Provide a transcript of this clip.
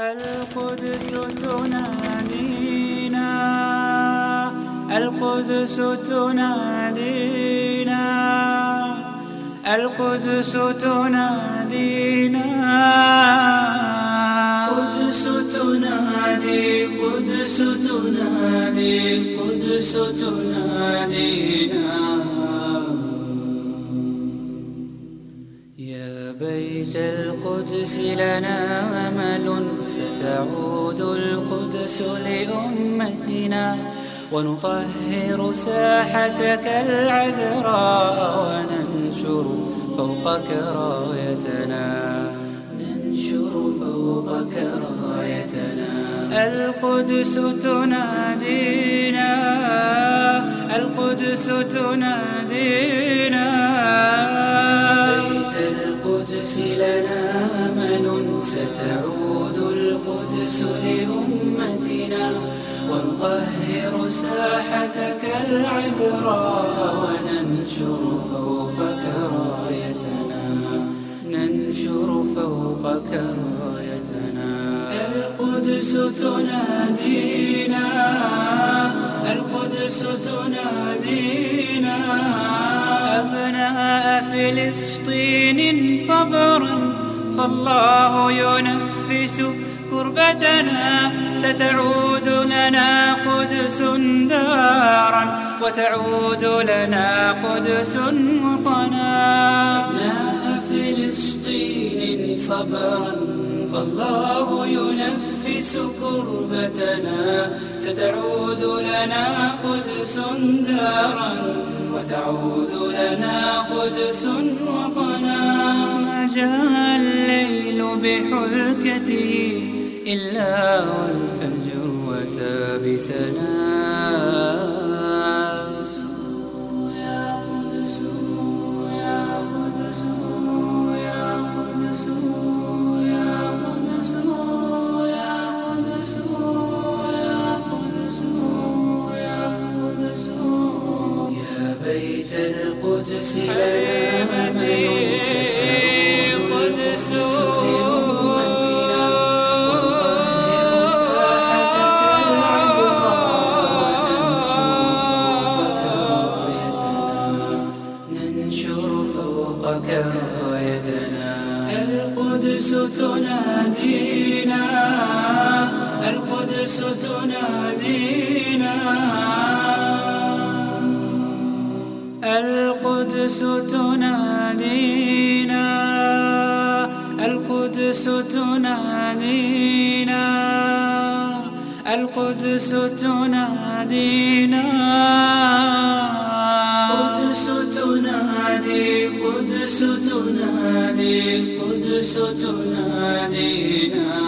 القدس تنادينا. القدس تنادينا. القدس تنادينا. قدس تنادي قدس تنادي قدس تنادينا. القدس لنا أمل ستعود القدس لأمتنا. ونطهر ساحتك العذراء وننشر فوقك رايتنا. ننشر فوقك رايتنا. القدس تنادينا. القدس تنادينا. القدس لنا أمل ستعود القدس لأمتنا. ونطهر ساحتك العذراء وننشر فوقك رايتنا. ننشر فوقك رايتنا. القدس تنادينا القدس تنادينا. أبناء فلسطين صبرا فالله ينفس كربتنا ستعود لنا قدس دارا وتعود لنا قدس وطنا. أبناء فلسطين صبرا فالله ينفس كربتنا ستعود لنا قدس دارا وتعود لنا قدس وطنا. ما جاء الليل بحلكته إلا والفجر وتابسنا. القدس تنادينا القدس تنادينا. القدس تنادينا القدس تنادينا القدس تنادينا. قدس تنادي قدس تنادي قدس تنادينا.